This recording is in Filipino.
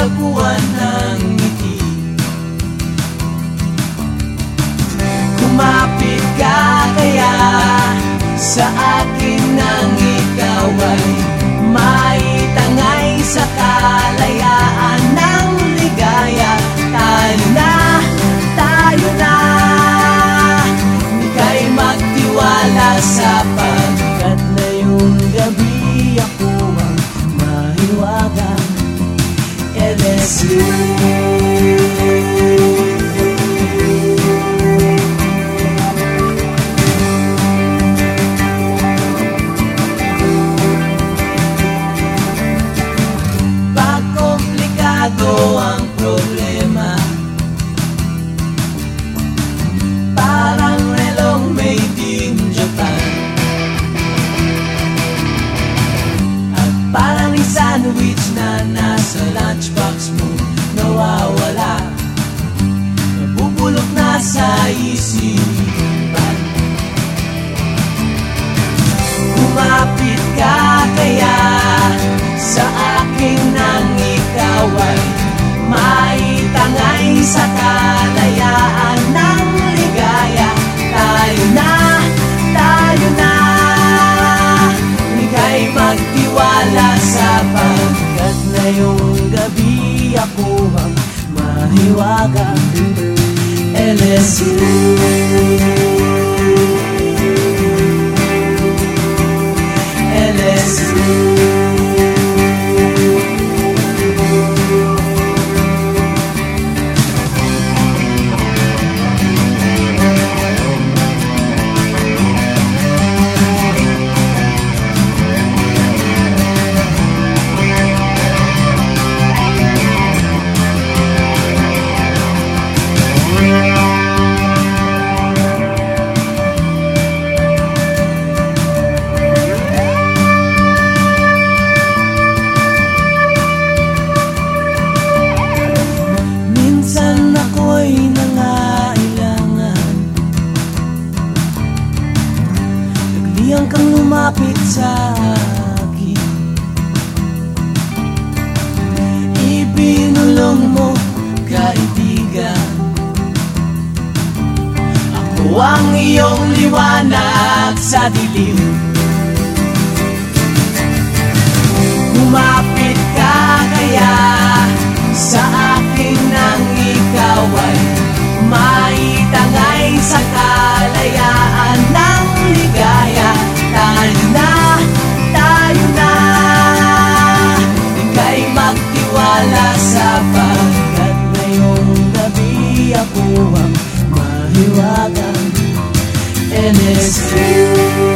madapuan ng ngiti. Kumapit ka kaya sa akin nang ikaw ay maitangay sa kalayaan ng ligaya. Tayo na, tayo na. Ika'y magtiwala sa pagkat ngayong gabi ako ang mahiwaga LSU sandwich na nasa lunchbox mo Nawawala. Nabubulok na sa isipan ako ang mahiwaga LSU Nagliyang kang lumapit sa akin. Ibinulong mo, kaibigan. Ako ang iyong liwanag sa dilim you.